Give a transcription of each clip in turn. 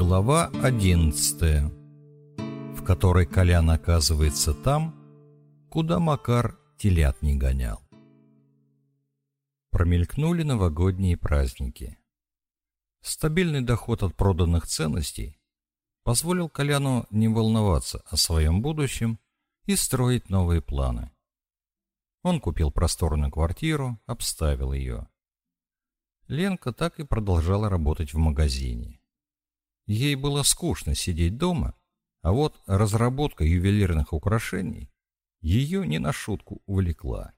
Глава 11, в которой Колян оказывается там, куда Макар телят не гонял. Промелькнули новогодние праздники. Стабильный доход от проданных ценностей позволил Коляну не волноваться о своем будущем и строить новые планы. Он купил просторную квартиру, обставил ее. Ленка так и продолжала работать в магазине. Ей было скучно сидеть дома, а вот разработка ювелирных украшений ее не на шутку увлекла.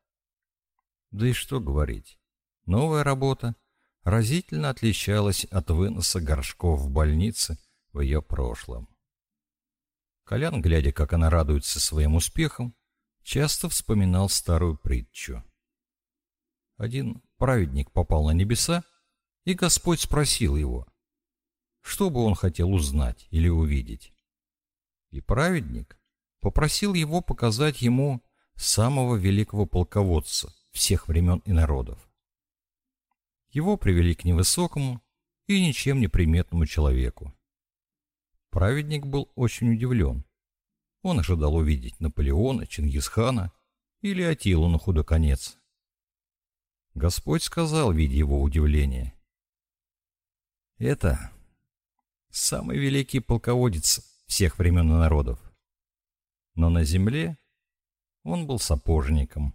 Да и что говорить, новая работа разительно отличалась от выноса горшков в больнице в ее прошлом. Колян, глядя, как она радуется своим успехам, часто вспоминал старую притчу. Один праведник попал на небеса, и Господь спросил его, что бы он хотел узнать или увидеть. И праведник попросил его показать ему самого великого полководца всех времен и народов. Его привели к невысокому и ничем не приметному человеку. Праведник был очень удивлен. Он ожидал увидеть Наполеона, Чингисхана или Атилу на худой конец. Господь сказал, видя его удивление, «Это самый великий полководец всех времен и народов. Но на земле он был сапожником.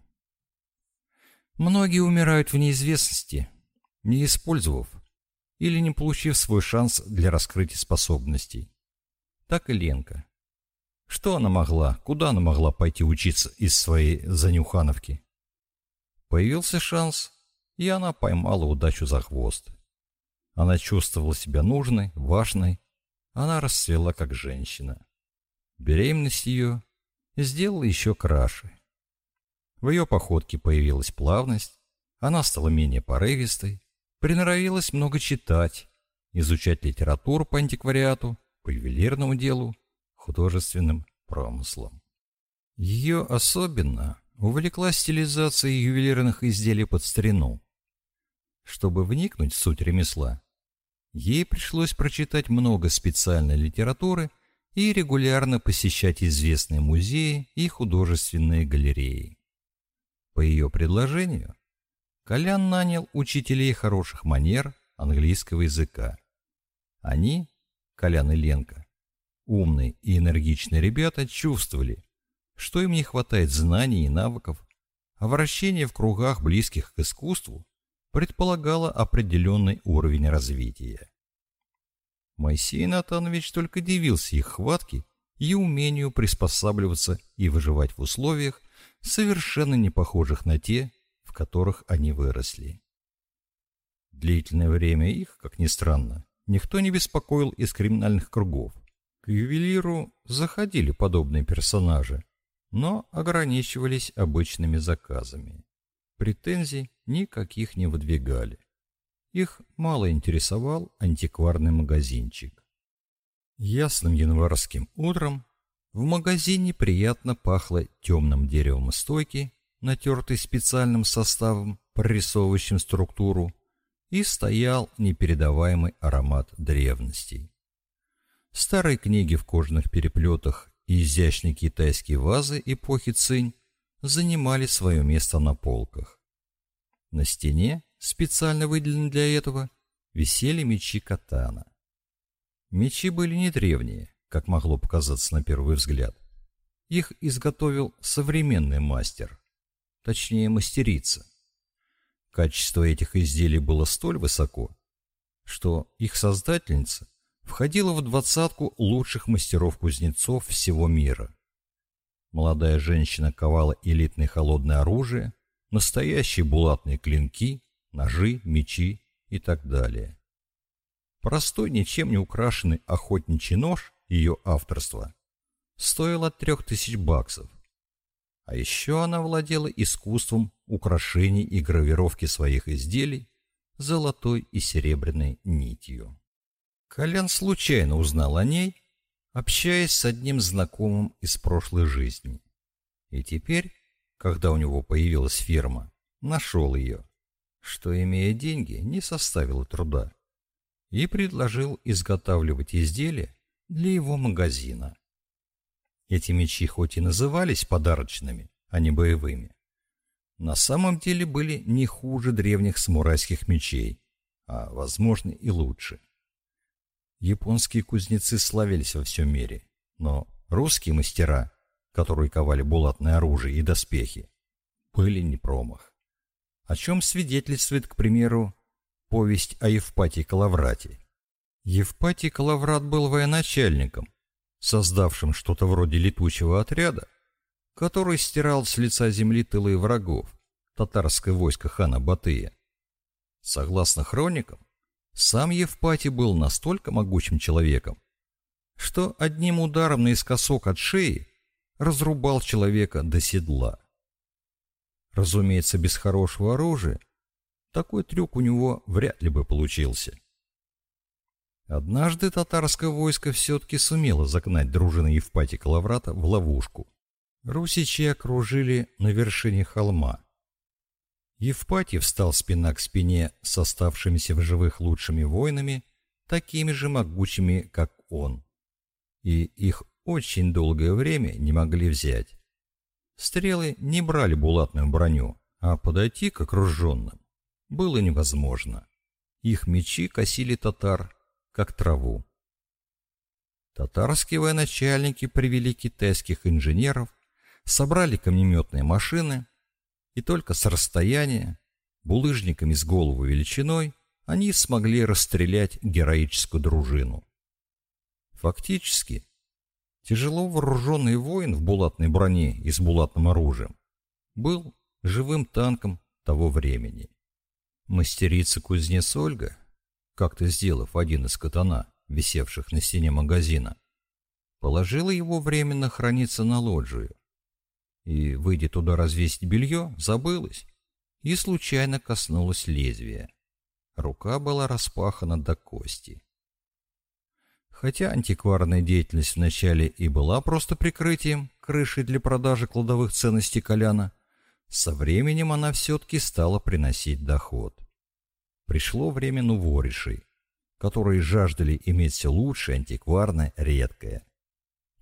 Многие умирают в неизвестности, не использовав или не получив свой шанс для раскрытия способностей. Так и Ленка. Что она могла, куда она могла пойти учиться из своей занюхановки? Появился шанс, и она поймала удачу за хвост. Она чувствовала себя нужной, важной. Она расцвела как женщина. Беременность ее сделала еще краше. В ее походке появилась плавность, она стала менее порывистой, приноровилась много читать, изучать литературу по антиквариату, по ювелирному делу, художественным промыслам. Ее особенно увлекла стилизация ювелирных изделий под старину. Чтобы вникнуть в суть ремесла, Ей пришлось прочитать много специальной литературы и регулярно посещать известные музеи и художественные галереи. По ее предложению, Колян нанял учителей хороших манер английского языка. Они, Колян и Ленка, умные и энергичные ребята, чувствовали, что им не хватает знаний и навыков, а вращение в кругах, близких к искусству, предполагало определенный уровень развития. Моисей Натанович только дивился их хватке и умению приспосабливаться и выживать в условиях, совершенно не похожих на те, в которых они выросли. Длительное время их, как ни странно, никто не беспокоил из криминальных кругов. К ювелиру заходили подобные персонажи, но ограничивались обычными заказами. Претензий никаких не выдвигали. Их мало интересовал антикварный магазинчик. Ясным январским утром в магазине приятно пахло темным деревом стойки, натертой специальным составом, прорисовывающим структуру, и стоял непередаваемый аромат древностей. Старые книги в кожаных переплетах и изящные китайские вазы эпохи Цинь занимали свое место на полках. На стене, специально выделенной для этого, висели мечи катана. Мечи были не древние, как могло показаться на первый взгляд. Их изготовил современный мастер, точнее мастерица. Качество этих изделий было столь высоко, что их создательница входила в двадцатку лучших мастеров-кузнецов всего мира. Молодая женщина ковала элитное холодное оружие, настоящие булатные клинки, ножи, мечи и так далее. Простой, ничем не украшенный охотничий нож ее авторства стоил от трех тысяч баксов. А еще она владела искусством украшений и гравировки своих изделий золотой и серебряной нитью. Колян случайно узнал о ней общаясь с одним знакомым из прошлой жизни. И теперь, когда у него появилась фирма, нашел ее, что, имея деньги, не составило труда. и предложил изготавливать изделия для его магазина. Эти мечи хоть и назывались подарочными, а не боевыми, на самом деле были не хуже древних самурайских мечей, а, возможно, и лучше. Японские кузнецы славились во всем мире, но русские мастера, которые ковали булатное оружие и доспехи, были не промах. О чем свидетельствует, к примеру, повесть о Евпатии Калаврате. Евпатий Калаврат был военачальником, создавшим что-то вроде летучего отряда, который стирал с лица земли тылы врагов, татарское войско хана Батыя. Согласно хроникам, сам Евпатий был настолько могучим человеком, что одним ударом наискосок от шеи разрубал человека до седла. Разумеется, без хорошего оружия такой трюк у него вряд ли бы получился. Однажды татарское войско все-таки сумело загнать дружины Евпатия Калаврата в ловушку. Русичи окружили на вершине холма. Евпатий встал спина к спине с оставшимися в живых лучшими воинами, такими же могучими, как он. И их очень долгое время не могли взять. Стрелы не брали булатную броню, а подойти к окруженным было невозможно. Их мечи косили татар, как траву. Татарские военачальники привели китайских инженеров, собрали камнеметные машины, и только с расстояния, булыжниками с голову величиной, они смогли расстрелять героическую дружину. Фактически, тяжело вооруженный воин в булатной броне и с булатным оружием был живым танком того времени. Мастерица-кузнец Ольга, как-то сделав один из катана, висевших на стене магазина, положила его временно храниться на лоджию, и, выйдя туда развесить белье, забылась и случайно коснулась лезвия. Рука была распахана до кости. Хотя антикварная деятельность вначале и была просто прикрытием, крышей для продажи кладовых ценностей Коляна, со временем она все-таки стала приносить доход. Пришло время нуворишей, которые жаждали иметь все лучшее, антикварное, редкое.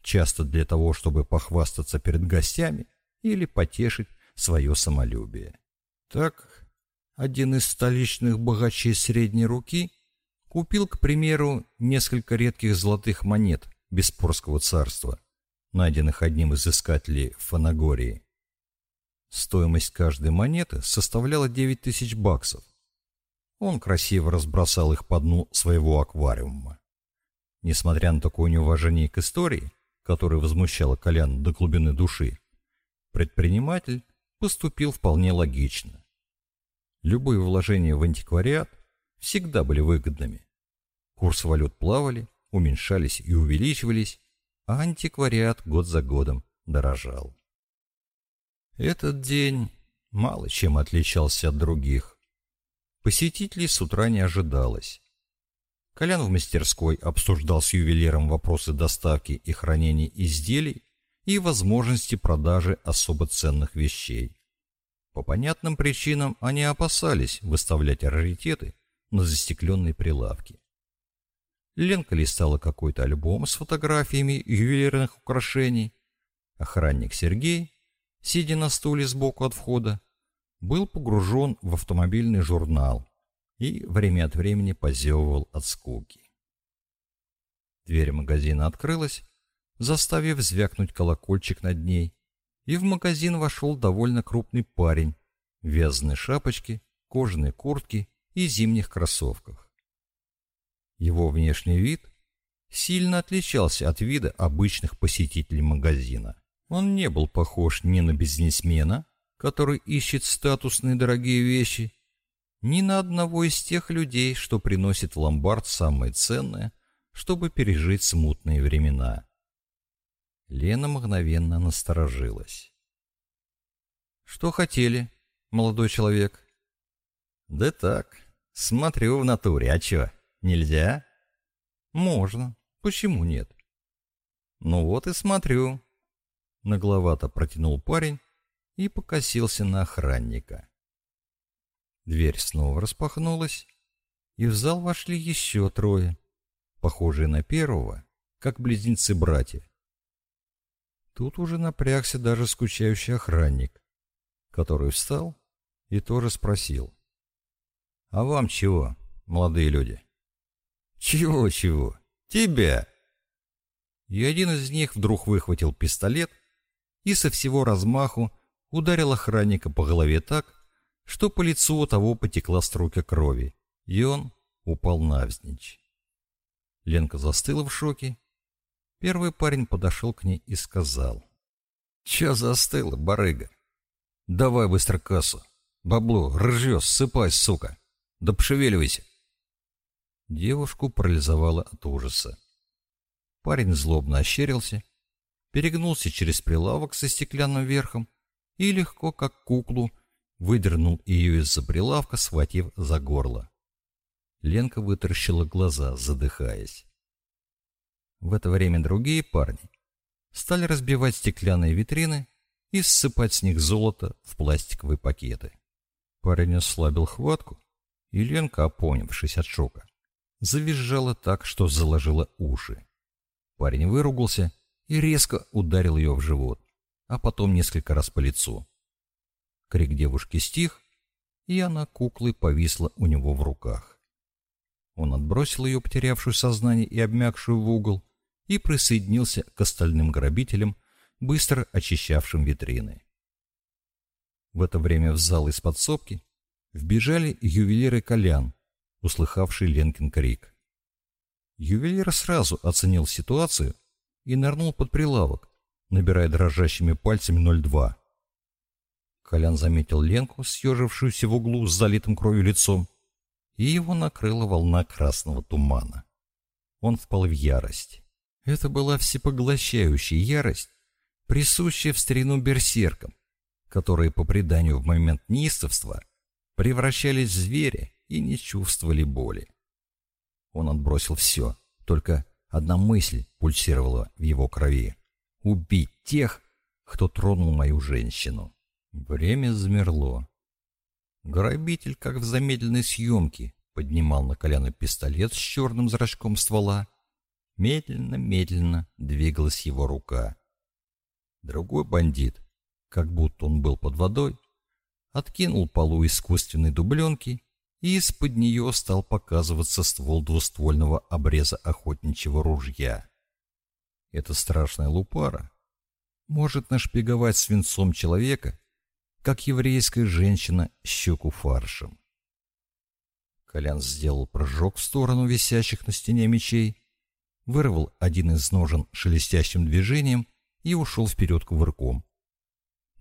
Часто для того, чтобы похвастаться перед гостями или потешить свое самолюбие. Так, один из столичных богачей средней руки купил, к примеру, несколько редких золотых монет Беспорского царства, найденных одним из искателей в Фанагории. Стоимость каждой монеты составляла 9 тысяч баксов. Он красиво разбросал их по дну своего аквариума. Несмотря на такое неуважение к истории, которое возмущало Коляна до глубины души, Предприниматель поступил вполне логично. Любые вложения в антиквариат всегда были выгодными. Курсы валют плавали, уменьшались и увеличивались, а антиквариат год за годом дорожал. Этот день мало чем отличался от других. Посетителей с утра не ожидалось. Колян в мастерской обсуждал с ювелиром вопросы доставки и хранения изделий, и возможности продажи особо ценных вещей. По понятным причинам они опасались выставлять раритеты на застекленной прилавке. Ленка листала какой-то альбом с фотографиями ювелирных украшений. Охранник Сергей, сидя на стуле сбоку от входа, был погружен в автомобильный журнал и время от времени позевывал от скуки. Дверь магазина открылась, заставив звякнуть колокольчик над ней, и в магазин вошел довольно крупный парень в вязаной шапочке, кожаной куртке и зимних кроссовках. Его внешний вид сильно отличался от вида обычных посетителей магазина. Он не был похож ни на бизнесмена, который ищет статусные дорогие вещи, ни на одного из тех людей, что приносит в ломбард самое ценное, чтобы пережить смутные времена. Лена мгновенно насторожилась. «Что хотели, молодой человек?» «Да так, смотрю в натуре. А чё, нельзя?» «Можно. Почему нет?» «Ну вот и смотрю». Нагловато протянул парень и покосился на охранника. Дверь снова распахнулась, и в зал вошли еще трое, похожие на первого, как близнецы-братья. Тут уже напрягся даже скучающий охранник, который встал и тоже спросил. «А вам чего, молодые люди?» «Чего-чего? Тебя!» И один из них вдруг выхватил пистолет и со всего размаху ударил охранника по голове так, что по лицу у того потекла струйка крови, и он упал навзничь. Ленка застыла в шоке. Первый парень подошел к ней и сказал. «Че застыла, барыга? Давай быстро кассу. Бабло, ржё, ссыпай, сука. Да пошевеливайся». Девушку парализовало от ужаса. Парень злобно ощерился, перегнулся через прилавок со стеклянным верхом и легко, как куклу, выдернул ее из-за прилавка, схватив за горло. Ленка вытаращила глаза, задыхаясь. В это время другие парни стали разбивать стеклянные витрины и ссыпать с них золото в пластиковые пакеты. Парень ослабил хватку, и Ленка, опомнившись от шока, завизжала так, что заложила уши. Парень выругался и резко ударил ее в живот а потом несколько раз по лицу. Крик девушки стих, и она куклой повисла у него в руках. Он отбросил ее, потерявшую сознание и обмякшую в угол, и присоединился к остальным грабителям, быстро очищавшим витрины. В это время в зал из подсобки вбежали ювелиры Колян, услыхавший Ленкин крик. Ювелир сразу оценил ситуацию и нырнул под прилавок, набирая дрожащими пальцами 02. Колян заметил Ленку, съежившуюся в углу с залитым кровью лицом, и его накрыла волна красного тумана. Он впал в ярость. Это была всепоглощающая ярость, присущая в старину берсеркам, которые, по преданию в момент неистовства, превращались в зверя и не чувствовали боли. Он отбросил все, только одна мысль пульсировала в его крови убить тех, кто тронул мою женщину. Время замерло. Грабитель, как в замедленной съемке, поднимал на колено пистолет с черным зрачком ствола. Медленно-медленно двигалась его рука. Другой бандит, как будто он был под водой, откинул полу искусственной дубленки, и из-под нее стал показываться ствол двуствольного обреза охотничьего ружья. Эта страшная лупара может нашпиговать свинцом человека, как еврейская женщина щеку фаршем. Колян сделал прыжок в сторону висящих на стене мечей, вырвал один из ножен шелестящим движением и ушел вперед кувырком.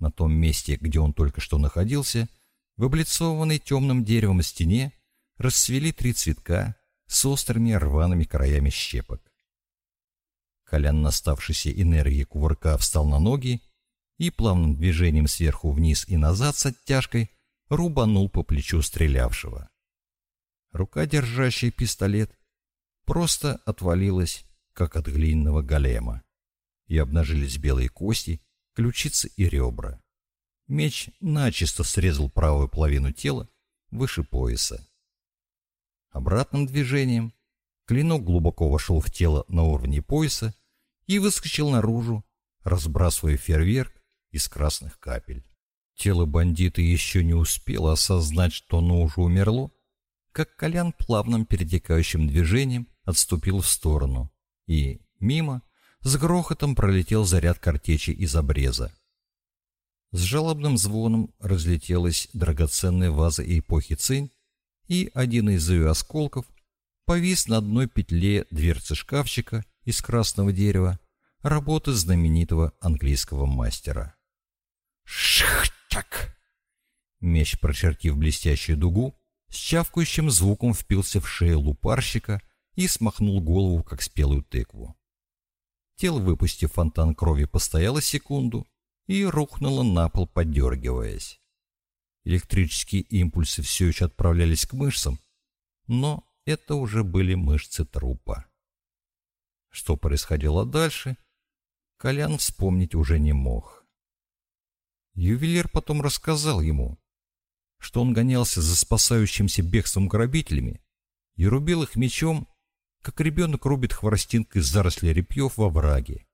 На том месте, где он только что находился, в облицованной темным деревом стене расцвели три цветка с острыми рваными краями щепок. Колян, наставшийся энергией кувырка, встал на ноги и плавным движением сверху вниз и назад с оттяжкой рубанул по плечу стрелявшего. Рука, держащая пистолет, просто отвалилась, как от глиняного голема, и обнажились белые кости, ключицы и ребра. Меч начисто срезал правую половину тела выше пояса. Обратным движением клинок глубоко вошел в тело на уровне пояса и выскочил наружу, разбрасывая фейерверк из красных капель. Тело бандита еще не успело осознать, что оно уже умерло, как Колян плавным перетекающим движением отступил в сторону, и мимо с грохотом пролетел заряд картечи из обреза. С жалобным звоном разлетелась драгоценная ваза эпохи Цинь, и один из ее осколков повис на одной петле дверцы шкафчика из красного дерева, работы знаменитого английского мастера. Шх-чак! Меч, прочертив блестящую дугу, с чавкающим звуком впился в шею лупарщика и смахнул голову, как спелую тыкву. Тело, выпустив фонтан крови, постояло секунду и рухнуло на пол, подергиваясь. Электрические импульсы все еще отправлялись к мышцам, но это уже были мышцы трупа. Что происходило дальше, Колян вспомнить уже не мог. Ювелир потом рассказал ему, что он гонялся за спасающимся бегством грабителями и рубил их мечом, как ребенок рубит хворостинкой заросли репьев во враге.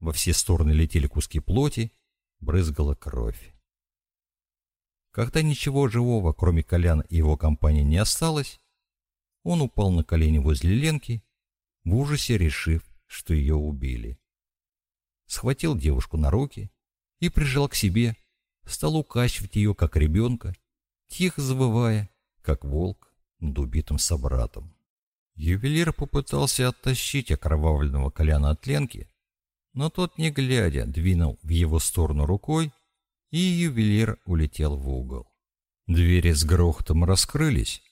Во все стороны летели куски плоти, брызгала кровь. Когда ничего живого, кроме Коляна и его компании, не осталось, он упал на колени возле Ленки, в ужасе решив, что ее убили. Схватил девушку на руки и прижал к себе, стал укачивать ее, как ребенка, тихо завывая, как волк над убитым собратом. Ювелир попытался оттащить окровавленного Коляна от Ленки, но тот, не глядя, двинул в его сторону рукой, и ювелир улетел в угол. Двери с грохотом раскрылись,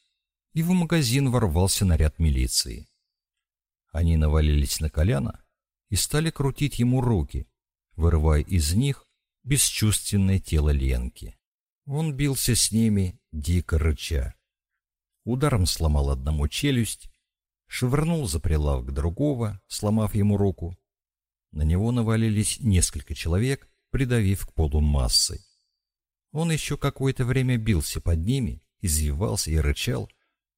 и в магазин ворвался наряд милиции. Они навалились на Коляна и стали крутить ему руки, вырывая из них бесчувственное тело Ленки. Он бился с ними, дико рыча. Ударом сломал одному челюсть, швырнул за прилавок другого, сломав ему руку. На него навалились несколько человек, придавив к полу массой. Он еще какое-то время бился под ними, извивался и рычал,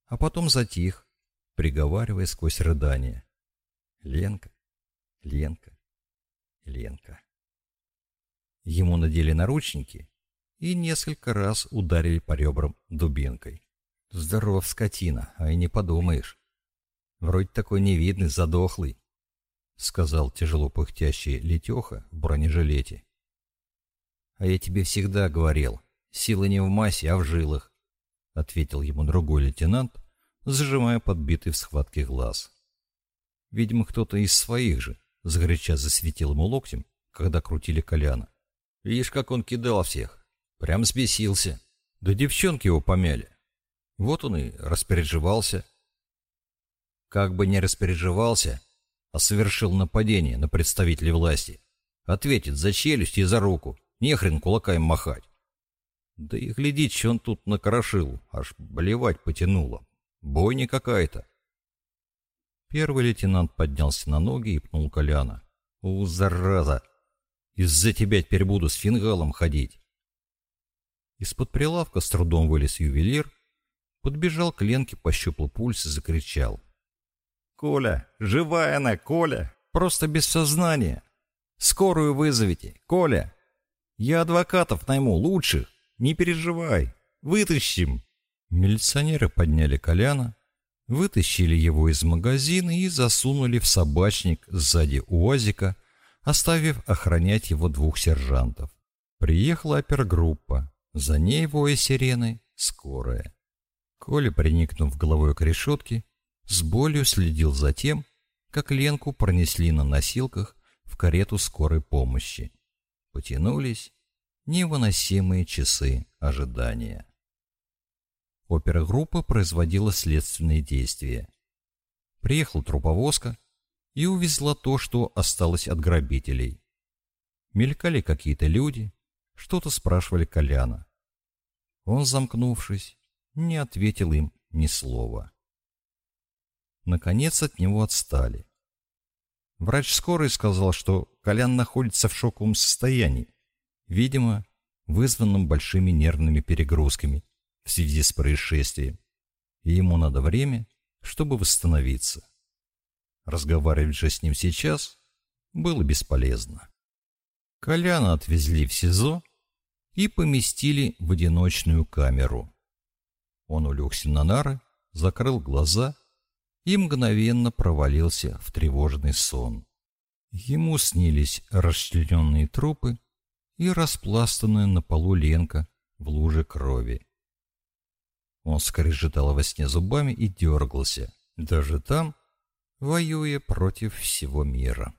а потом затих, приговаривая сквозь рыдания. Ленка, Ленка, Ленка. Ему надели наручники и несколько раз ударили по ребрам дубинкой. Здоров, скотина, а и не подумаешь. Вроде такой невидный, задохлый, — сказал тяжело пыхтящий Летеха в бронежилете. «А я тебе всегда говорил, сила не в массе, а в жилах», — ответил ему другой лейтенант, зажимая подбитый в схватке глаз. Видимо, кто-то из своих же, сгоряча засветил ему локтем, когда крутили Коляна. Видишь, как он кидал всех. Прям спесился. Да девчонки его помяли. Вот он и распереживался. Как бы не распереживался, а совершил нападение на представителей власти. Ответит за челюсть и за руку. Нехрен кулака им махать. Да и глядеть, что он тут накрошил, аж болевать потянуло. Бойня какая-то. Первый лейтенант поднялся на ноги и пнул Коляна. «У, зараза! Из-за тебя теперь буду с фингалом ходить!» Из-под прилавка с трудом вылез ювелир, подбежал к Ленке, пощупал пульс и закричал. «Коля! Живая она, Коля! Просто без сознания! Скорую вызовите, Коля! Я адвокатов найму, лучших! Не переживай! Вытащим!» Милиционеры подняли Коляна, вытащили его из магазина и засунули в собачник сзади УАЗика, оставив охранять его двух сержантов. Приехала опергруппа, за ней воя сирены, скорая. Коля, приникнув головой к решетке, с болью следил за тем, как Ленку пронесли на носилках в карету скорой помощи. Потянулись невыносимые часы ожидания. Опергруппа производила следственные действия. Приехала труповозка и увезла то, что осталось от грабителей. Мелькали какие-то люди, что-то спрашивали Коляна. Он, замкнувшись, не ответил им ни слова. Наконец от него отстали. Врач скорой сказал, что Колян находится в шоковом состоянии, видимо, вызванном большими нервными перегрузками в связи с происшествием, и ему надо время, чтобы восстановиться. Разговаривать же с ним сейчас было бесполезно. Коляна отвезли в СИЗО и поместили в одиночную камеру. Он улегся на нары, закрыл глаза и мгновенно провалился в тревожный сон. Ему снились расчлененные трупы и распластанная на полу Ленка в луже крови. Он скрежетал во сне зубами и дергался, даже там, воюя против всего мира.